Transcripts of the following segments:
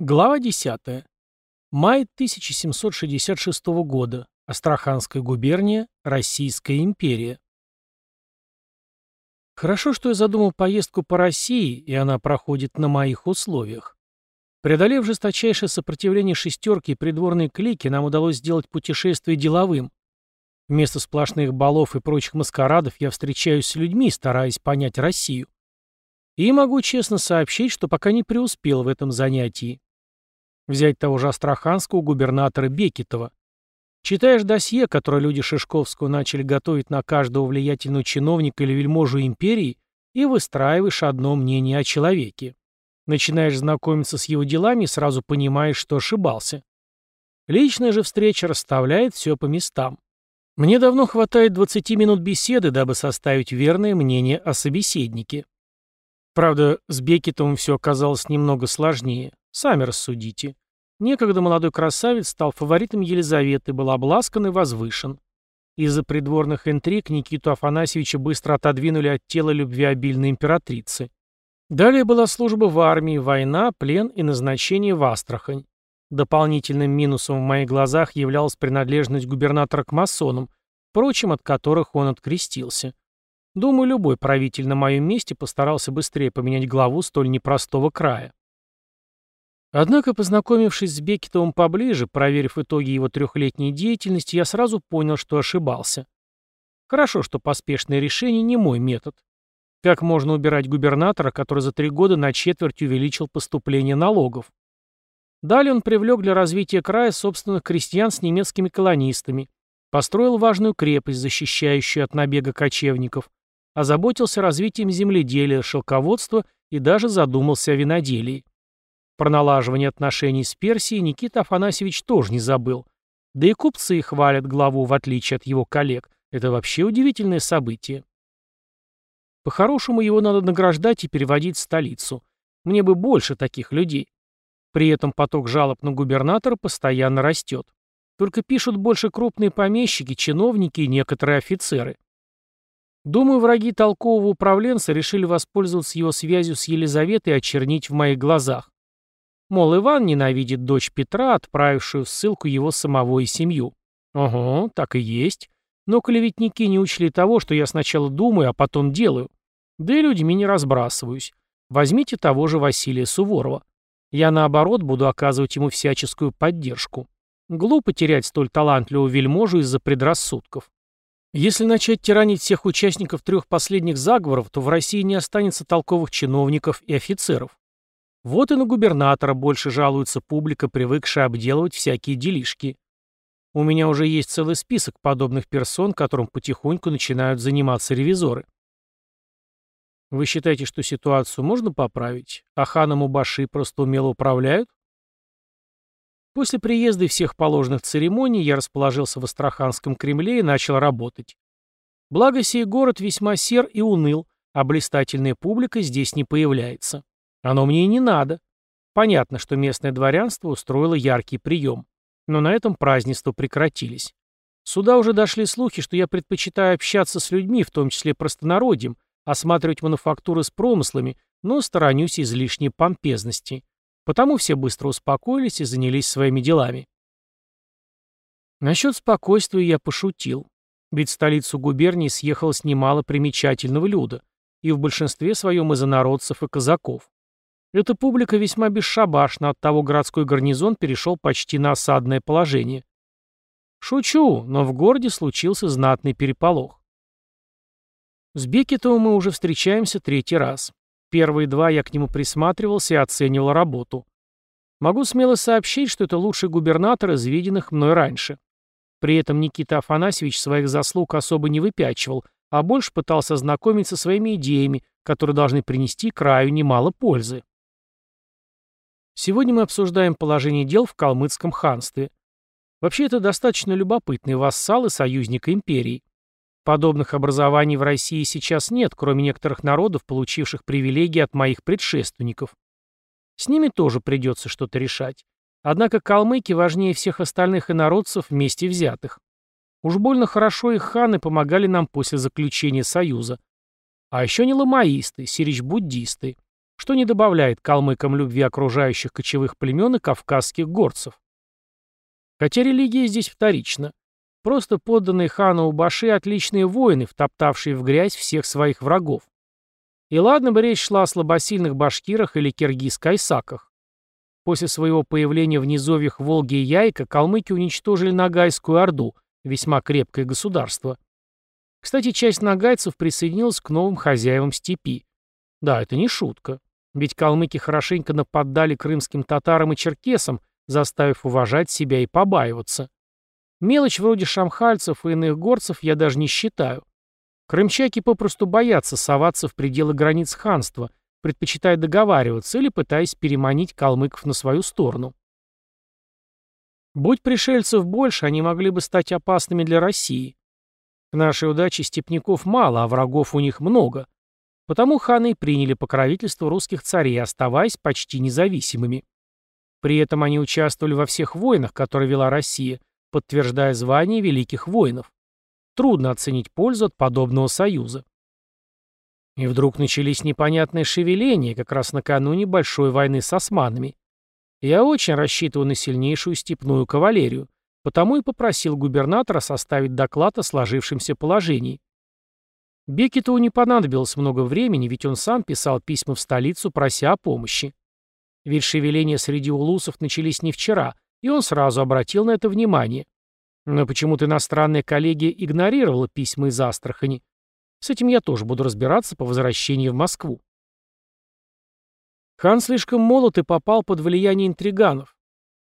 Глава 10. Май 1766 года. Астраханская губерния, Российская империя. Хорошо, что я задумал поездку по России, и она проходит на моих условиях. Преодолев жесточайшее сопротивление шестерки и придворной клики, нам удалось сделать путешествие деловым. Вместо сплошных балов и прочих маскарадов я встречаюсь с людьми, стараясь понять Россию. И могу честно сообщить, что пока не преуспел в этом занятии. Взять того же астраханского губернатора Бекетова. Читаешь досье, которое люди Шишковского начали готовить на каждого влиятельного чиновника или вельможу империи, и выстраиваешь одно мнение о человеке. Начинаешь знакомиться с его делами и сразу понимаешь, что ошибался. Личная же встреча расставляет все по местам. Мне давно хватает 20 минут беседы, дабы составить верное мнение о собеседнике. Правда, с Бекетовым все оказалось немного сложнее. Сами рассудите. Некогда молодой красавец стал фаворитом Елизаветы, был обласкан и возвышен. Из-за придворных интриг Никиту Афанасьевича быстро отодвинули от тела любвеобильной императрицы. Далее была служба в армии, война, плен и назначение в Астрахань. Дополнительным минусом в моих глазах являлась принадлежность губернатора к масонам, впрочем, от которых он открестился. Думаю, любой правитель на моем месте постарался быстрее поменять главу столь непростого края. Однако, познакомившись с Бекетовым поближе, проверив итоги его трехлетней деятельности, я сразу понял, что ошибался. Хорошо, что поспешное решение не мой метод. Как можно убирать губернатора, который за три года на четверть увеличил поступление налогов? Далее он привлек для развития края собственных крестьян с немецкими колонистами, построил важную крепость, защищающую от набега кочевников, озаботился развитием земледелия, шелководства и даже задумался о виноделии. Про налаживание отношений с Персией Никита Афанасьевич тоже не забыл. Да и купцы хвалят главу, в отличие от его коллег. Это вообще удивительное событие. По-хорошему его надо награждать и переводить в столицу. Мне бы больше таких людей. При этом поток жалоб на губернатора постоянно растет. Только пишут больше крупные помещики, чиновники и некоторые офицеры. Думаю, враги толкового управленца решили воспользоваться его связью с Елизаветой и очернить в моих глазах. Мол, Иван ненавидит дочь Петра, отправившую в ссылку его самого и семью. Ого, так и есть. Но клеветники не учли того, что я сначала думаю, а потом делаю. Да и людьми не разбрасываюсь. Возьмите того же Василия Суворова. Я, наоборот, буду оказывать ему всяческую поддержку. Глупо терять столь талантливого вельможу из-за предрассудков. Если начать тиранить всех участников трех последних заговоров, то в России не останется толковых чиновников и офицеров. Вот и на губернатора больше жалуется публика, привыкшая обделывать всякие делишки. У меня уже есть целый список подобных персон, которым потихоньку начинают заниматься ревизоры. Вы считаете, что ситуацию можно поправить, а ханом Убаши просто умело управляют? После приезда и всех положенных церемоний я расположился в Астраханском Кремле и начал работать. Благо сей город весьма сер и уныл, а блистательная публика здесь не появляется. Оно мне и не надо. Понятно, что местное дворянство устроило яркий прием. Но на этом празднества прекратились. Сюда уже дошли слухи, что я предпочитаю общаться с людьми, в том числе простонародьем, осматривать мануфактуры с промыслами, но сторонюсь излишней помпезности. Потому все быстро успокоились и занялись своими делами. Насчет спокойствия я пошутил. Ведь в столицу губернии съехалось немало примечательного люда, и в большинстве своем из инородцев и казаков. Эта публика весьма бесшабашна, оттого городской гарнизон перешел почти на осадное положение. Шучу, но в городе случился знатный переполох. С Бекетовым мы уже встречаемся третий раз. Первые два я к нему присматривался и оценивал работу. Могу смело сообщить, что это лучший губернатор из виденных мной раньше. При этом Никита Афанасьевич своих заслуг особо не выпячивал, а больше пытался знакомиться со своими идеями, которые должны принести краю немало пользы. Сегодня мы обсуждаем положение дел в калмыцком ханстве. Вообще это достаточно любопытный вассал и союзник империи. Подобных образований в России сейчас нет, кроме некоторых народов, получивших привилегии от моих предшественников. С ними тоже придется что-то решать. Однако калмыки важнее всех остальных инородцев вместе взятых. Уж больно хорошо их ханы помогали нам после заключения союза. А еще не ламаисты, сирич-буддисты. что не добавляет калмыкам любви окружающих кочевых племен и кавказских горцев. Хотя религия здесь вторична. Просто подданные хану Убаши отличные воины, втоптавшие в грязь всех своих врагов. И ладно бы речь шла о слабосильных башкирах или киргиз-кайсаках. После своего появления в низовьях Волги и Яйка калмыки уничтожили Нагайскую Орду, весьма крепкое государство. Кстати, часть нагайцев присоединилась к новым хозяевам степи. Да, это не шутка. Ведь калмыки хорошенько нападали крымским татарам и черкесам, заставив уважать себя и побаиваться. Мелочь вроде шамхальцев и иных горцев я даже не считаю. Крымчаки попросту боятся соваться в пределы границ ханства, предпочитая договариваться или пытаясь переманить калмыков на свою сторону. Будь пришельцев больше, они могли бы стать опасными для России. К нашей удаче степняков мало, а врагов у них много. Потому ханы приняли покровительство русских царей, оставаясь почти независимыми. При этом они участвовали во всех войнах, которые вела Россия, подтверждая звание великих воинов. Трудно оценить пользу от подобного союза. И вдруг начались непонятные шевеления, как раз накануне большой войны с османами. Я очень рассчитывал на сильнейшую степную кавалерию, потому и попросил губернатора составить доклад о сложившемся положении. Бекетову не понадобилось много времени, ведь он сам писал письма в столицу, прося о помощи. Ведь шевеления среди улусов начались не вчера, и он сразу обратил на это внимание. Но почему-то иностранная коллегия игнорировала письма из Астрахани. С этим я тоже буду разбираться по возвращении в Москву. Хан слишком молод и попал под влияние интриганов.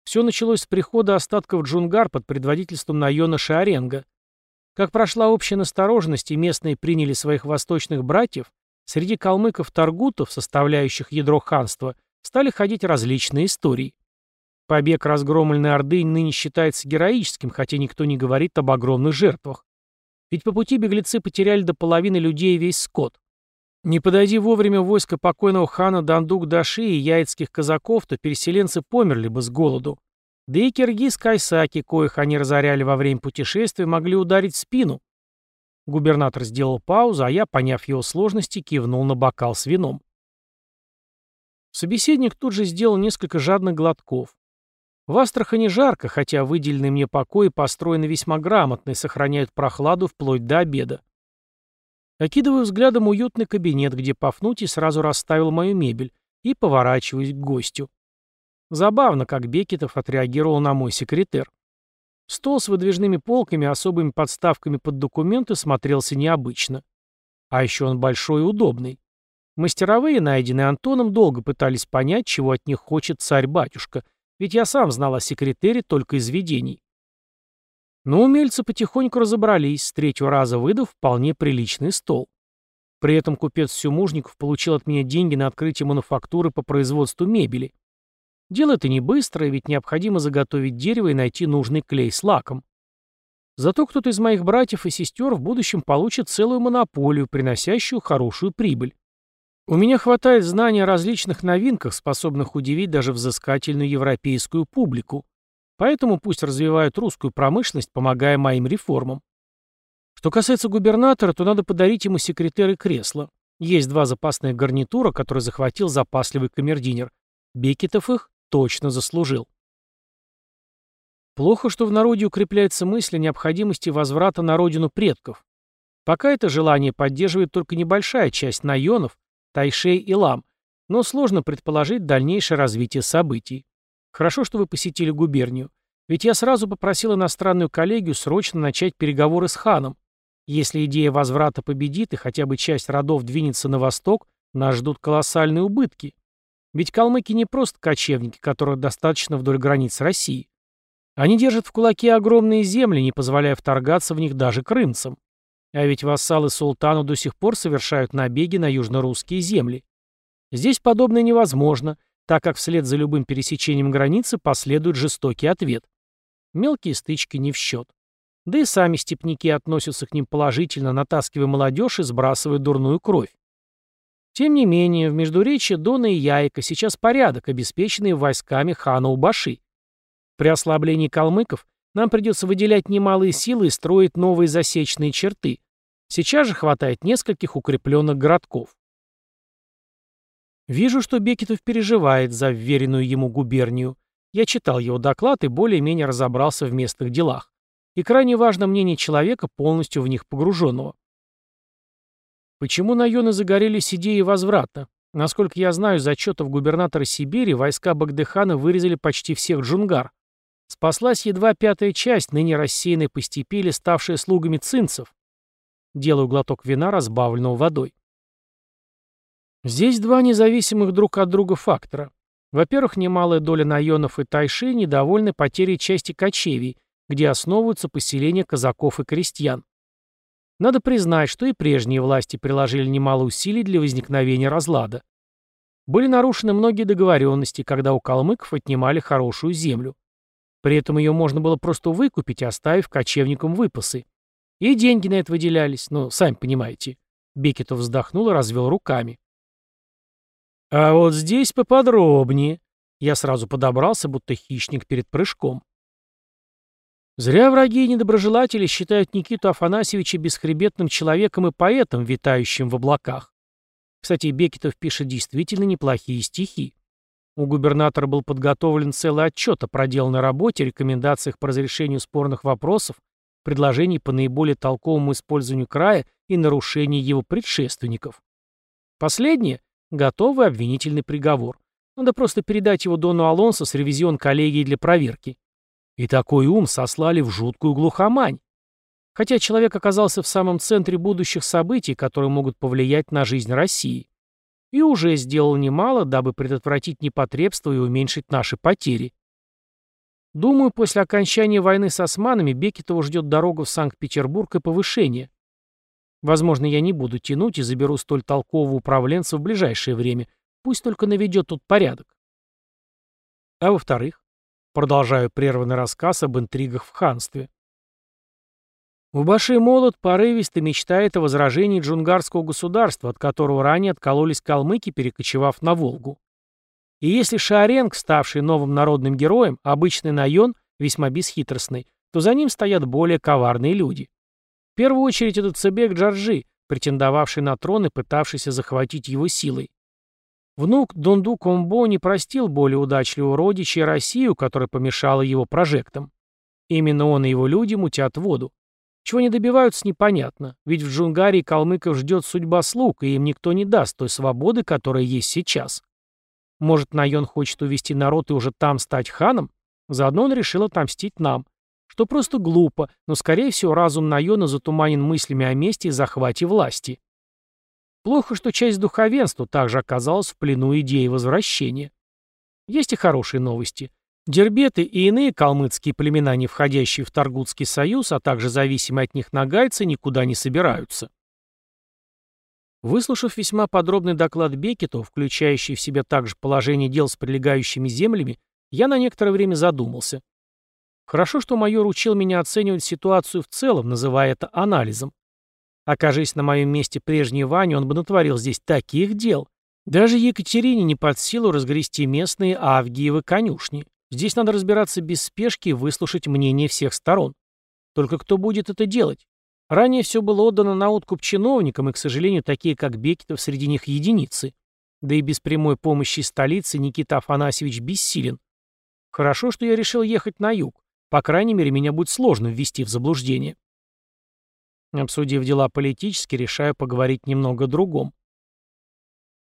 Все началось с прихода остатков джунгар под предводительством Найона Шиаренга. Как прошла общая настороженность и местные приняли своих восточных братьев, среди калмыков-таргутов, составляющих ядро ханства, стали ходить различные истории. Побег разгромленной Орды ныне считается героическим, хотя никто не говорит об огромных жертвах. Ведь по пути беглецы потеряли до половины людей и весь скот. Не подойди вовремя войско покойного хана Дандук-Даши и яицких казаков, то переселенцы померли бы с голоду. Да и киргиз-кайсаки, коих они разоряли во время путешествия, могли ударить в спину. Губернатор сделал паузу, а я, поняв его сложности, кивнул на бокал с вином. Собеседник тут же сделал несколько жадных глотков. В Астрахани жарко, хотя выделенные мне покои построены весьма грамотно и сохраняют прохладу вплоть до обеда. Окидываю взглядом уютный кабинет, где Пафнутий сразу расставил мою мебель, и поворачиваюсь к гостю. Забавно, как Бекетов отреагировал на мой секретер. Стол с выдвижными полками особыми подставками под документы смотрелся необычно. А еще он большой и удобный. Мастеровые, найденные Антоном, долго пытались понять, чего от них хочет царь-батюшка — ведь я сам знал о секретере только из видений. Но умельцы потихоньку разобрались, с третьего раза выдав вполне приличный стол. При этом купец Сюмужников получил от меня деньги на открытие мануфактуры по производству мебели. Дело это не быстрое, ведь необходимо заготовить дерево и найти нужный клей с лаком. Зато кто-то из моих братьев и сестер в будущем получит целую монополию, приносящую хорошую прибыль. У меня хватает знаний о различных новинках, способных удивить даже взыскательную европейскую публику. Поэтому пусть развивают русскую промышленность, помогая моим реформам. Что касается губернатора, то надо подарить ему секретарь и кресло. Есть два запасных гарнитура, которые захватил запасливый камердинер. Бекетов их точно заслужил. Плохо, что в народе укрепляется мысль о необходимости возврата на родину предков. Пока это желание поддерживает только небольшая часть наенов, Тайшей и Лам, но сложно предположить дальнейшее развитие событий. Хорошо, что вы посетили губернию, ведь я сразу попросил иностранную коллегию срочно начать переговоры с ханом. Если идея возврата победит и хотя бы часть родов двинется на восток, нас ждут колоссальные убытки. Ведь калмыки не просто кочевники, которых достаточно вдоль границ России. Они держат в кулаке огромные земли, не позволяя вторгаться в них даже крымцам. А ведь вассалы султану до сих пор совершают набеги на южнорусские земли. Здесь подобное невозможно, так как вслед за любым пересечением границы последует жестокий ответ. Мелкие стычки не в счет. Да и сами степняки относятся к ним положительно, натаскивая молодежь и сбрасывая дурную кровь. Тем не менее, в междуречье Дона и Яйка сейчас порядок, обеспеченный войсками хана Убаши. При ослаблении калмыков нам придется выделять немалые силы и строить новые засечные черты. Сейчас же хватает нескольких укрепленных городков. Вижу, что Бекетов переживает за вверенную ему губернию. Я читал его доклад и более-менее разобрался в местных делах. И крайне важно мнение человека, полностью в них погруженного. Почему наёны загорелись идеей возврата? Насколько я знаю, из отчетов губернатора Сибири войска Багдыхана вырезали почти всех джунгар. Спаслась едва пятая часть, ныне рассеянной по степи или ставшая слугами цинцев. Делаю глоток вина, разбавленного водой. Здесь два независимых друг от друга фактора. Во-первых, немалая доля наёнов и тайши недовольны потерей части кочевий, где основываются поселения казаков и крестьян. Надо признать, что и прежние власти приложили немало усилий для возникновения разлада. Были нарушены многие договоренности, когда у калмыков отнимали хорошую землю. При этом ее можно было просто выкупить, оставив кочевникам выпасы. И деньги на это выделялись, ну, сами понимаете. Бекетов вздохнул и развел руками. А вот здесь поподробнее. Я сразу подобрался, будто хищник перед прыжком. Зря враги и недоброжелатели считают Никиту Афанасьевича бесхребетным человеком и поэтом, витающим в облаках. Кстати, Бекетов пишет действительно неплохие стихи. У губернатора был подготовлен целый отчет о проделанной работе, рекомендациях по разрешению спорных вопросов, предложений по наиболее толковому использованию края и нарушении его предшественников. Последнее – готовый обвинительный приговор. Надо просто передать его Дону Алонсо с ревизион коллегии для проверки. И такой ум сослали в жуткую глухомань. Хотя человек оказался в самом центре будущих событий, которые могут повлиять на жизнь России. И уже сделал немало, дабы предотвратить непотребство и уменьшить наши потери. Думаю, после окончания войны с османами Бекетова ждет дорога в Санкт-Петербург и повышение. Возможно, я не буду тянуть и заберу столь толкового управленца в ближайшее время. Пусть только наведет тут порядок. А во-вторых, Продолжаю прерванный рассказ об интригах в ханстве. В Баши молод порывисто мечтает о возражении джунгарского государства, от которого ранее откололись калмыки, перекочевав на Волгу. И если Шааренг, ставший новым народным героем, обычный наён, весьма бесхитростный, то за ним стоят более коварные люди. В первую очередь это Цебек Джаржи, претендовавший на трон и пытавшийся захватить его силой. Внук Донду Комбо не простил более удачливого родича и Россию, которая помешала его прожектам. Именно он и его люди мутят воду. Чего не добиваются, непонятно, ведь в Джунгарии калмыков ждет судьба слуг, и им никто не даст той свободы, которая есть сейчас. Может, Найон хочет увести народ и уже там стать ханом? Заодно он решил отомстить нам. Что просто глупо, но, скорее всего, разум Найона затуманен мыслями о мести и захвате власти. Плохо, что часть духовенства также оказалась в плену идеи возвращения. Есть и хорошие новости. Дербеты и иные калмыцкие племена, не входящие в Таргутский союз, а также зависимые от них нагайцы, никуда не собираются. Выслушав весьма подробный доклад Бекетов, включающий в себя также положение дел с прилегающими землями, я на некоторое время задумался. Хорошо, что майор учил меня оценивать ситуацию в целом, называя это анализом. Окажись на моем месте прежний Ваня, он бы натворил здесь таких дел. Даже Екатерине не под силу разгрести местные Авгиевы конюшни. Здесь надо разбираться без спешки и выслушать мнение всех сторон. Только кто будет это делать? Ранее все было отдано на откуп чиновникам, и, к сожалению, такие, как Бекетов, среди них единицы. Да и без прямой помощи столицы Никита Афанасьевич бессилен. Хорошо, что я решил ехать на юг. По крайней мере, меня будет сложно ввести в заблуждение. Обсудив дела политически, решаю поговорить немного о другом.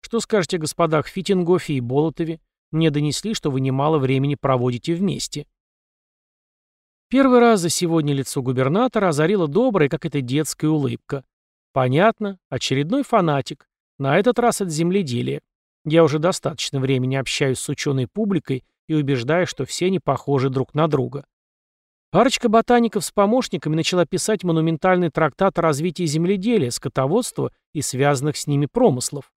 Что скажете о господах Фитингофе и Болотове? Мне донесли, что вы немало времени проводите вместе. Первый раз за сегодня лицо губернатора озарила добрая, как это детская улыбка. Понятно, очередной фанатик. На этот раз от земледелия. Я уже достаточно времени общаюсь с ученой публикой и убеждаю, что все они похожи друг на друга. Парочка ботаников с помощниками начала писать монументальный трактат о развитии земледелия, скотоводства и связанных с ними промыслов.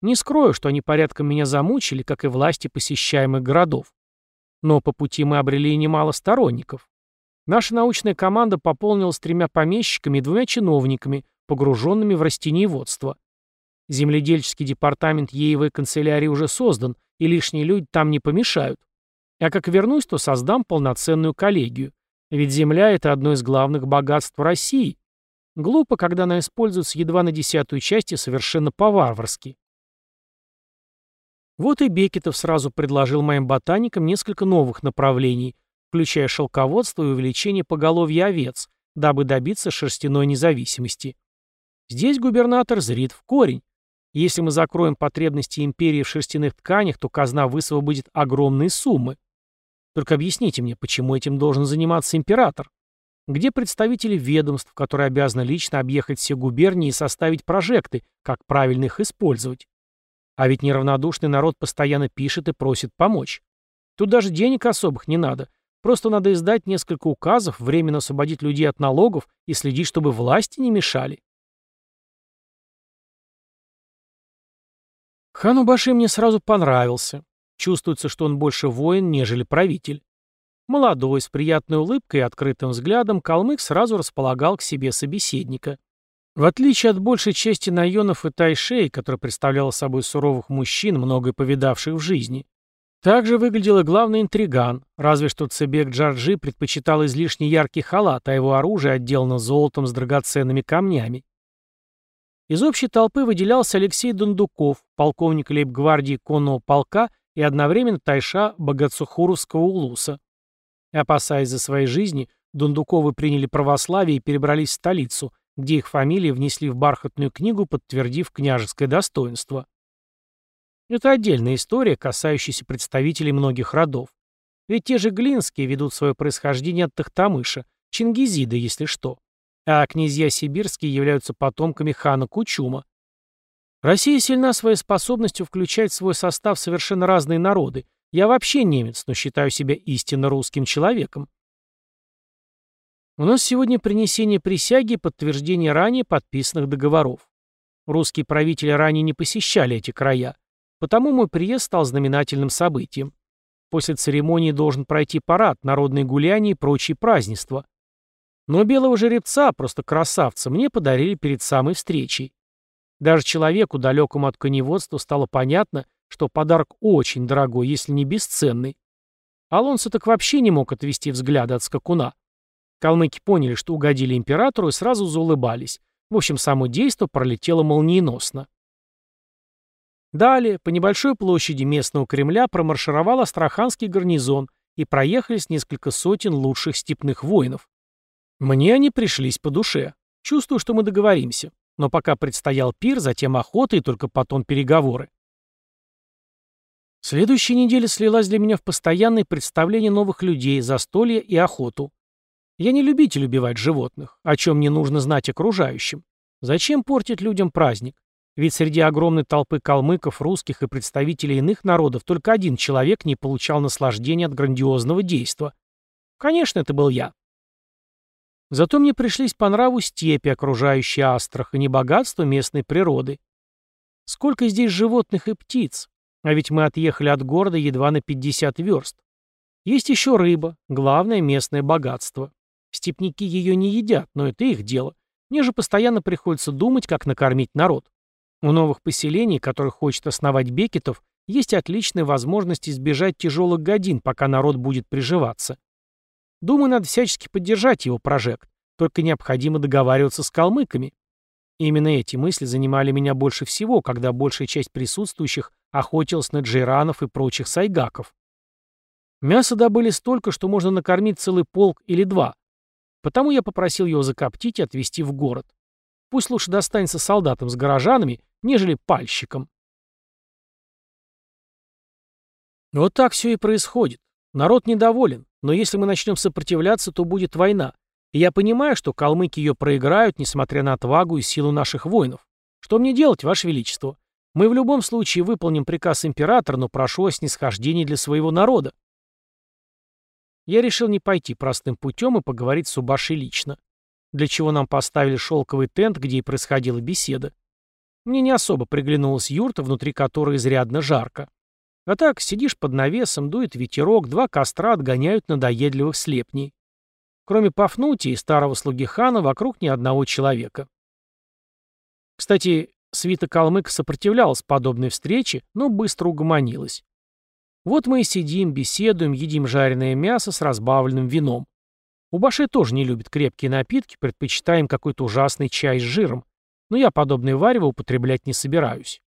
Не скрою, что они порядком меня замучили, как и власти посещаемых городов. Но по пути мы обрели немало сторонников. Наша научная команда пополнилась тремя помещиками и двумя чиновниками, погруженными в растениеводство. Земледельческий департамент Еевой канцелярии уже создан, и лишние люди там не помешают. А как вернусь, то создам полноценную коллегию. Ведь земля – это одно из главных богатств России. Глупо, когда она используется едва на десятую часть и совершенно по-варварски. Вот и Бекетов сразу предложил моим ботаникам несколько новых направлений, включая шелководство и увеличение поголовья овец, дабы добиться шерстяной независимости. Здесь губернатор зрит в корень. Если мы закроем потребности империи в шерстяных тканях, то казна высвободит огромные суммы. Только объясните мне, почему этим должен заниматься император? Где представители ведомств, которые обязаны лично объехать все губернии и составить прожекты, как правильно их использовать? А ведь неравнодушный народ постоянно пишет и просит помочь. Тут даже денег особых не надо. Просто надо издать несколько указов, временно освободить людей от налогов и следить, чтобы власти не мешали. Хану Баши мне сразу понравился. Чувствуется, что он больше воин, нежели правитель. Молодой, с приятной улыбкой и открытым взглядом, калмык сразу располагал к себе собеседника. В отличие от большей части найонов и тайшей, которая представляла собой суровых мужчин, многое повидавших в жизни, также выглядел и главный интриган, разве что Цебек Джарджи предпочитал излишне яркий халат, а его оружие отделано золотом с драгоценными камнями. Из общей толпы выделялся Алексей Дундуков, полковник лейб-гвардии конного полка и одновременно тайша Богатсухуровского улуса. Опасаясь за свои жизни, Дундуковы приняли православие и перебрались в столицу, где их фамилии внесли в бархатную книгу, подтвердив княжеское достоинство. Это отдельная история, касающаяся представителей многих родов. Ведь те же Глинские ведут свое происхождение от Тахтамыша, Чингизида, если что а князья сибирские являются потомками хана Кучума. Россия сильна своей способностью включать в свой состав совершенно разные народы. Я вообще немец, но считаю себя истинно русским человеком. У нас сегодня принесение присяги и подтверждение ранее подписанных договоров. Русские правители ранее не посещали эти края, потому мой приезд стал знаменательным событием. После церемонии должен пройти парад, народные гуляния и прочие празднества. Но белого жеребца, просто красавца, мне подарили перед самой встречей. Даже человеку, далекому от коневодства, стало понятно, что подарок очень дорогой, если не бесценный. Алонсо так вообще не мог отвести взгляды от скакуна. Калмыки поняли, что угодили императору и сразу заулыбались. В общем, само действо пролетело молниеносно. Далее, по небольшой площади местного Кремля промаршировал Астраханский гарнизон и проехались несколько сотен лучших степных воинов. Мне они пришлись по душе. Чувствую, что мы договоримся. Но пока предстоял пир, затем охота и только потом переговоры. Следующая неделя слилась для меня в постоянное представление новых людей, застолье и охоту. Я не любитель убивать животных, о чем мне нужно знать окружающим. Зачем портить людям праздник? Ведь среди огромной толпы калмыков, русских и представителей иных народов только один человек не получал наслаждения от грандиозного действа. Конечно, это был я. Зато мне пришлись по нраву степи, окружающие Астрахань, и богатство местной природы. Сколько здесь животных и птиц, а ведь мы отъехали от города едва на 50 верст. Есть еще рыба, главное местное богатство. Степники ее не едят, но это их дело. Мне же постоянно приходится думать, как накормить народ. У новых поселений, которых хочет основать Бекетов, есть отличная возможность избежать тяжелых годин, пока народ будет приживаться. Думаю, надо всячески поддержать его прожект, только необходимо договариваться с калмыками. именно эти мысли занимали меня больше всего, когда большая часть присутствующих охотилась на джейранов и прочих сайгаков. Мяса добыли столько, что можно накормить целый полк или два. Потому я попросил его закоптить и отвезти в город. Пусть лучше достанется солдатам с горожанами, нежели пальщикам. Вот так все и происходит. Народ недоволен. Но если мы начнем сопротивляться, то будет война. И я понимаю, что калмыки ее проиграют, несмотря на отвагу и силу наших воинов. Что мне делать, Ваше Величество? Мы в любом случае выполним приказ императора, но прошу о снисхождении для своего народа. Я решил не пойти простым путем и поговорить с Убашей лично. Для чего нам поставили шелковый тент, где и происходила беседа. Мне не особо приглянулась юрта, внутри которой изрядно жарко. А так, сидишь под навесом, дует ветерок, два костра отгоняют надоедливых слепней. Кроме Пафнутия и старого слуги хана, вокруг ни одного человека. Кстати, свита калмыка сопротивлялась подобной встрече, но быстро угомонилась. Вот мы и сидим, беседуем, едим жареное мясо с разбавленным вином. У Баши тоже не любит крепкие напитки, предпочитаем какой-то ужасный чай с жиром, но я подобное варево употреблять не собираюсь.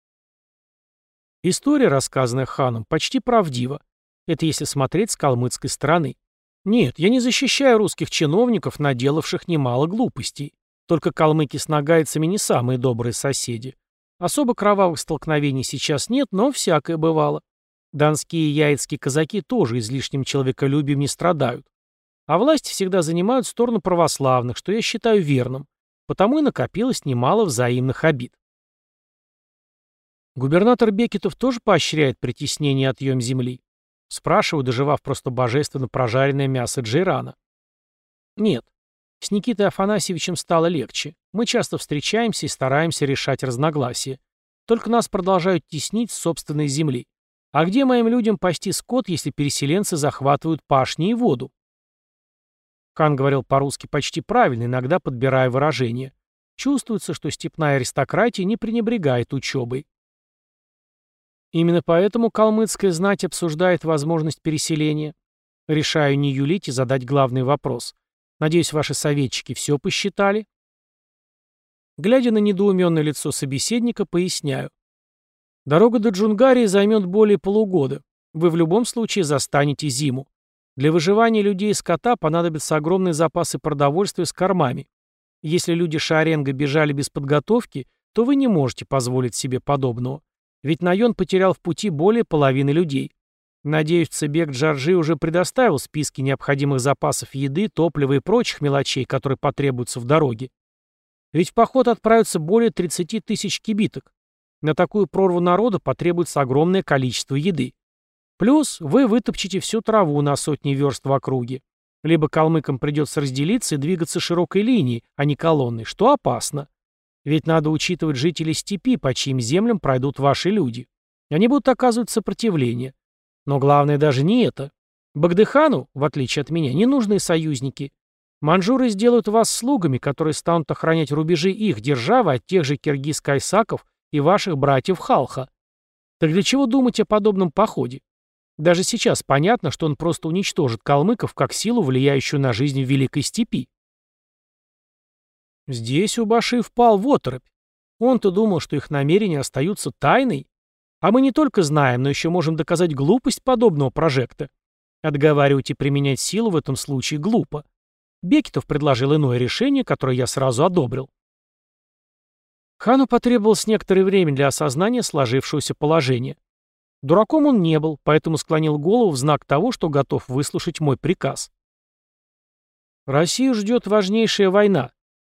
История, рассказанная ханом, почти правдива. Это если смотреть с калмыцкой стороны. Нет, я не защищаю русских чиновников, наделавших немало глупостей. Только калмыки с нагайцами не самые добрые соседи. Особо кровавых столкновений сейчас нет, но всякое бывало. Донские и яицкие казаки тоже излишним человеколюбием не страдают. А власти всегда занимают сторону православных, что я считаю верным. Потому и накопилось немало взаимных обид. Губернатор Бекетов тоже поощряет притеснение и отъем земли. Спрашиваю, доживав просто божественно прожаренное мясо Джейрана. Нет. С Никитой Афанасьевичем стало легче. Мы часто встречаемся и стараемся решать разногласия. Только нас продолжают теснить с собственной земли. А где моим людям пасти скот, если переселенцы захватывают пашни и воду? Хан говорил по-русски почти правильно, иногда подбирая выражения. Чувствуется, что степная аристократия не пренебрегает учебой. Именно поэтому калмыцкая знать обсуждает возможность переселения. Решаю не юлить и задать главный вопрос. Надеюсь, ваши советчики все посчитали? Глядя на недоуменное лицо собеседника, поясняю. Дорога до Джунгарии займет более полугода. Вы в любом случае застанете зиму. Для выживания людей и скота понадобятся огромные запасы продовольствия с кормами. Если люди Шаренга бежали без подготовки, то вы не можете позволить себе подобного. Ведь Найон потерял в пути более половины людей. Надеюсь, Цебек Джаржи уже предоставил списки необходимых запасов еды, топлива и прочих мелочей, которые потребуются в дороге. Ведь в поход отправятся более 30 тысяч кибиток. На такую прорву народа потребуется огромное количество еды. Плюс вы вытопчете всю траву на сотни верст в округе. Либо калмыкам придется разделиться и двигаться широкой линией, а не колонной, что опасно. Ведь надо учитывать жителей степи, по чьим землям пройдут ваши люди. Они будут оказывать сопротивление. Но главное даже не это. Багдыхану, в отличие от меня, не нужны союзники. Манжуры сделают вас слугами, которые станут охранять рубежи их державы от тех же киргиз-кайсаков и ваших братьев Халха. Так для чего думать о подобном походе? Даже сейчас понятно, что он просто уничтожит калмыков как силу, влияющую на жизнь в Великой Степи. Здесь у Баши впал в оторопь. Он-то думал, что их намерения остаются тайной. А мы не только знаем, но еще можем доказать глупость подобного прожекта. Отговаривать и применять силу в этом случае глупо. Бекетов предложил иное решение, которое я сразу одобрил. Хану потребовалось некоторое время для осознания сложившегося положения. Дураком он не был, поэтому склонил голову в знак того, что готов выслушать мой приказ. Россию ждет важнейшая война,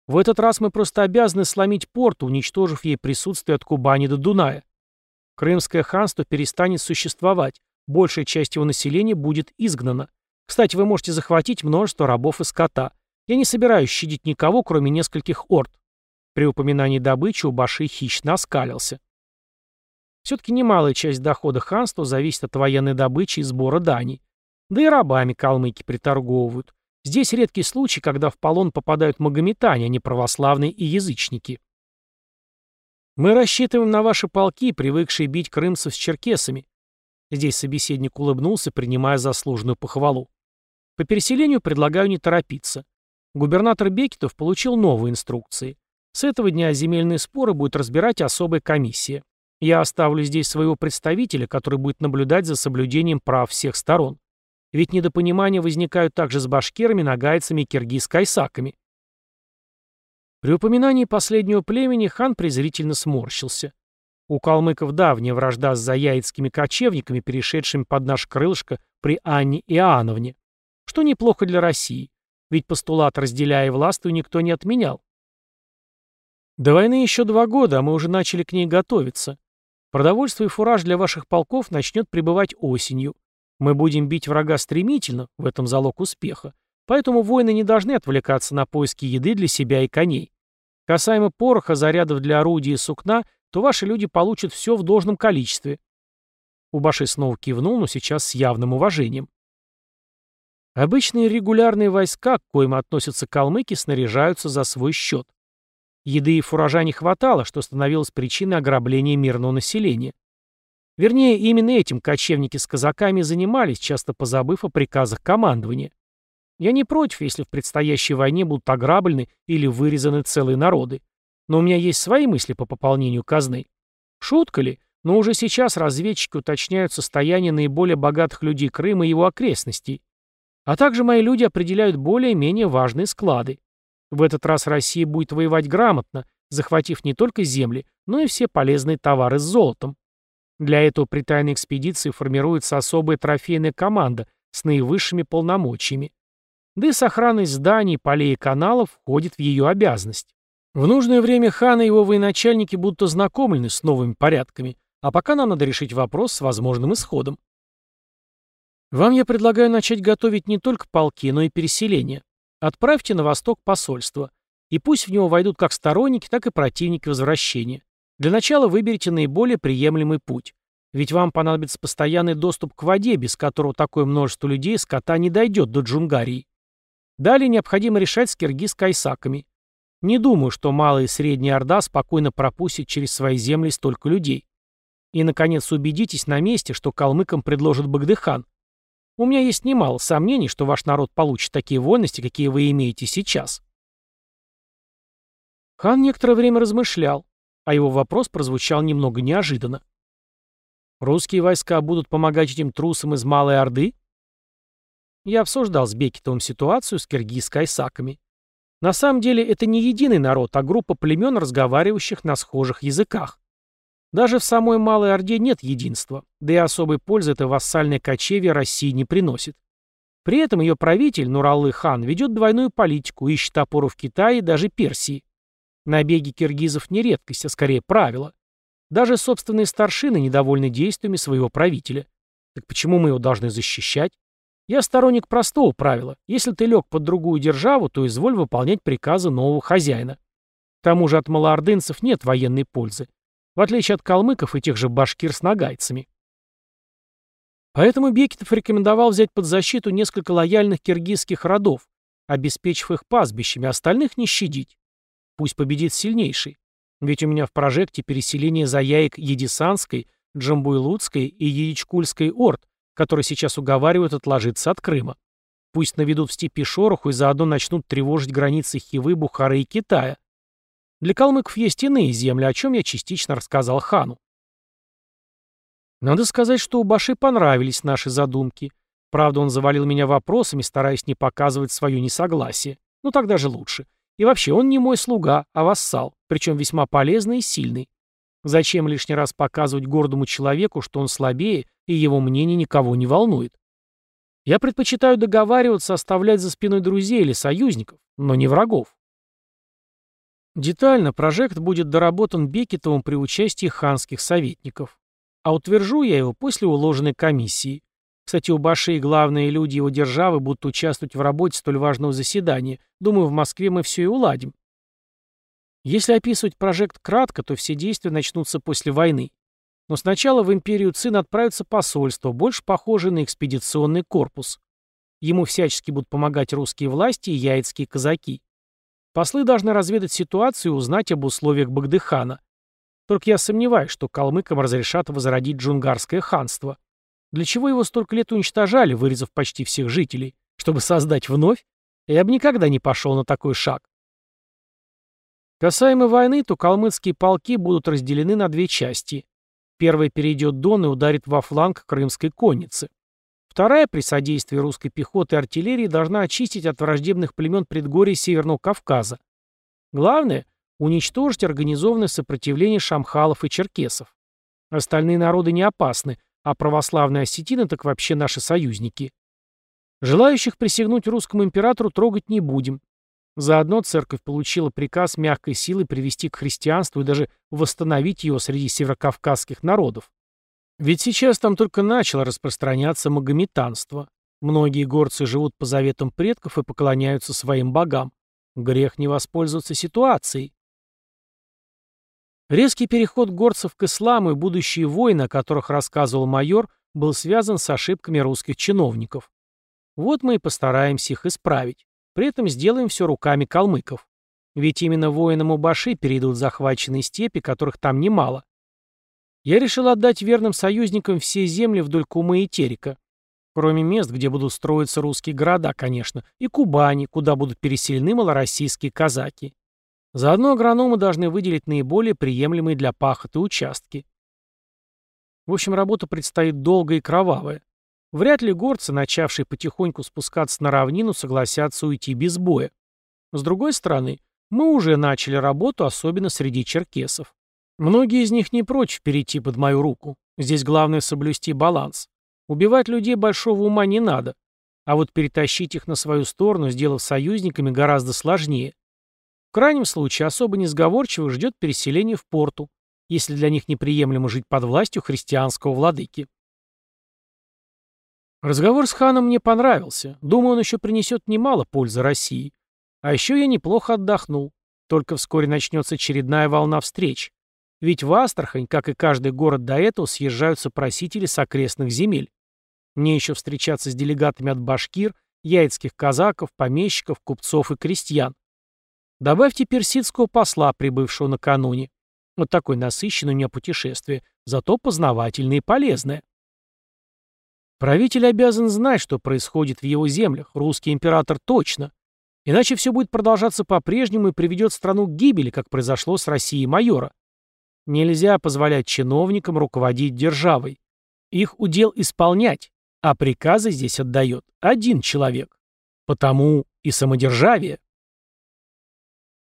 в этот раз мы просто обязаны сломить порт, уничтожив ей присутствие от Кубани до Дуная. Крымское ханство перестанет существовать, большая часть его населения будет изгнана. Кстати, вы можете захватить множество рабов и скота. Я не собираюсь щадить никого, кроме нескольких орд. При упоминании добычи у Баши хищно оскалился. Все-таки немалая часть дохода ханства зависит от военной добычи и сбора дани. Да и рабами калмыки приторговывают. Здесь редкий случай, когда в полон попадают магометане, а не православные и язычники. Мы рассчитываем на ваши полки, привыкшие бить крымцев с черкесами. Здесь собеседник улыбнулся, принимая заслуженную похвалу. По переселению предлагаю не торопиться. Губернатор Бекетов получил новые инструкции. С этого дня земельные споры будет разбирать особая комиссия. Я оставлю здесь своего представителя, который будет наблюдать за соблюдением прав всех сторон. Ведь недопонимания возникают также с башкирами, нагайцами и киргиз-кайсаками. При упоминании последнего племени хан презрительно сморщился. У калмыков давняя вражда с заяицкими кочевниками, перешедшими под наш крылышко при Анне Иоанновне. Что неплохо для России, ведь постулат «разделяя властвуй» никто не отменял. До войны еще два года, а мы уже начали к ней готовиться. Продовольствие и фураж для ваших полков начнет прибывать осенью. Мы будем бить врага стремительно, в этом залог успеха. Поэтому воины не должны отвлекаться на поиски еды для себя и коней. Касаемо пороха, зарядов для орудий и сукна, то ваши люди получат все в должном количестве. Убаши снова кивнул, но сейчас с явным уважением. Обычные регулярные войска, к коим относятся калмыки, снаряжаются за свой счет. Еды и фуража не хватало, что становилось причиной ограбления мирного населения. Вернее, именно этим кочевники с казаками занимались, часто позабыв о приказах командования. Я не против, если в предстоящей войне будут ограблены или вырезаны целые народы. Но у меня есть свои мысли по пополнению казны. Шутка ли? Но уже сейчас разведчики уточняют состояние наиболее богатых людей Крыма и его окрестностей. А также мои люди определяют более-менее важные склады. В этот раз Россия будет воевать грамотно, захватив не только земли, но и все полезные товары с золотом. Для этого при тайной экспедиции формируется особая трофейная команда с наивысшими полномочиями. Да и сохранность зданий, полей и каналов входит в ее обязанность. В нужное время хан и его военачальники будут ознакомлены с новыми порядками, а пока нам надо решить вопрос с возможным исходом. Вам я предлагаю начать готовить не только полки, но и переселение. Отправьте на восток посольство, и пусть в него войдут как сторонники, так и противники возвращения. Для начала выберите наиболее приемлемый путь. Ведь вам понадобится постоянный доступ к воде, без которого такое множество людей скота не дойдет до Джунгарии. Далее необходимо решать с киргиз-кайсаками. Не думаю, что Малая и Средняя Орда спокойно пропустят через свои земли столько людей. И, наконец, убедитесь на месте, что калмыкам предложит Багдыхан. У меня есть немало сомнений, что ваш народ получит такие вольности, какие вы имеете сейчас. Хан некоторое время размышлял, а его вопрос прозвучал немного неожиданно. «Русские войска будут помогать этим трусам из Малой Орды?» Я обсуждал с Бекетовым ситуацию с киргиз-кайсаками. На самом деле это не единый народ, а группа племен, разговаривающих на схожих языках. Даже в самой Малой Орде нет единства, да и особой пользы это вассальное кочевье России не приносит. При этом ее правитель, Нураллы хан, ведет двойную политику, ищет опору в Китае и даже Персии. Набеги киргизов не редкость, а скорее правило. Даже собственные старшины недовольны действиями своего правителя. Так почему мы его должны защищать? Я сторонник простого правила. Если ты лег под другую державу, то изволь выполнять приказы нового хозяина. К тому же от малоордынцев нет военной пользы в отличие от калмыков и тех же башкир с нагайцами. Поэтому Бекетов рекомендовал взять под защиту несколько лояльных киргизских родов, обеспечив их пастбищами, остальных не щадить. Пусть победит сильнейший. Ведь у меня в прожекте переселение заяек Едисанской, Джамбуйлуцкой и Яичкульской орд, которые сейчас уговаривают отложиться от Крыма. Пусть наведут в степи шороху и заодно начнут тревожить границы Хивы, Бухары и Китая. Для калмыков есть иные земли, о чем я частично рассказал хану. Надо сказать, что у Баши понравились наши задумки. Правда, он завалил меня вопросами, стараясь не показывать свое несогласие. Ну тогда же лучше. И вообще, он не мой слуга, а вассал, причем весьма полезный и сильный. Зачем лишний раз показывать гордому человеку, что он слабее, и его мнение никого не волнует? Я предпочитаю договариваться, оставлять за спиной друзей или союзников, но не врагов. Детально прожект будет доработан Бекетовым при участии ханских советников. А утвержу я его после уложенной комиссии. Кстати, у Баши и главные люди его державы будут участвовать в работе столь важного заседания. Думаю, в Москве мы все и уладим. Если описывать прожект кратко, то все действия начнутся после войны. Но сначала в империю Цин отправится посольство, больше похожее на экспедиционный корпус. Ему всячески будут помогать русские власти и яицкие казаки. Послы должны разведать ситуацию и узнать об условиях Багдыхана. Только я сомневаюсь, что калмыкам разрешат возродить джунгарское ханство. Для чего его столько лет уничтожали, вырезав почти всех жителей? Чтобы создать вновь? Я бы никогда не пошел на такой шаг. Касаемо войны, то калмыцкие полки будут разделены на две части. Первая перейдет Дон и ударит во фланг крымской конницы. Вторая, при содействии русской пехоты и артиллерии, должна очистить от враждебных племен предгорий Северного Кавказа. Главное – уничтожить организованное сопротивление шамхалов и черкесов. Остальные народы не опасны, а православные осетины так вообще наши союзники. Желающих присягнуть русскому императору трогать не будем. Заодно церковь получила приказ мягкой силой привести к христианству и даже восстановить его среди северокавказских народов. Ведь сейчас там только начало распространяться магометанство. Многие горцы живут по заветам предков и поклоняются своим богам. Грех не воспользоваться ситуацией. Резкий переход горцев к исламу и будущие войны, о которых рассказывал майор, был связан с ошибками русских чиновников. Вот мы и постараемся их исправить. При этом сделаем все руками калмыков. Ведь именно воинам Убаши перейдут захваченные степи, которых там немало. Я решил отдать верным союзникам все земли вдоль Кумы и Терека. Кроме мест, где будут строиться русские города, конечно, и Кубани, куда будут переселены малороссийские казаки. Заодно агрономы должны выделить наиболее приемлемые для пахоты участки. В общем, работа предстоит долгая и кровавая. Вряд ли горцы, начавшие потихоньку спускаться на равнину, согласятся уйти без боя. С другой стороны, мы уже начали работу, особенно среди черкесов. Многие из них не прочь перейти под мою руку. Здесь главное соблюсти баланс. Убивать людей большого ума не надо. А вот перетащить их на свою сторону, сделав союзниками, гораздо сложнее. В крайнем случае, особо несговорчивых ждет переселение в порту, если для них неприемлемо жить под властью христианского владыки. Разговор с ханом мне понравился. Думаю, он еще принесет немало пользы России. А еще я неплохо отдохнул. Только вскоре начнется очередная волна встреч. Ведь в Астрахань, как и каждый город до этого, съезжаются просители с окрестных земель. Мне еще встречаться с делегатами от башкир, яицких казаков, помещиков, купцов и крестьян. Добавьте персидского посла, прибывшего накануне. Вот такое насыщенное у меня путешествие, зато познавательное и полезное. Правитель обязан знать, что происходит в его землях, русский император точно. Иначе все будет продолжаться по-прежнему и приведет страну к гибели, как произошло с Россией майора. Нельзя позволять чиновникам руководить державой. Их удел исполнять, а приказы здесь отдает один человек. Потому и самодержавие.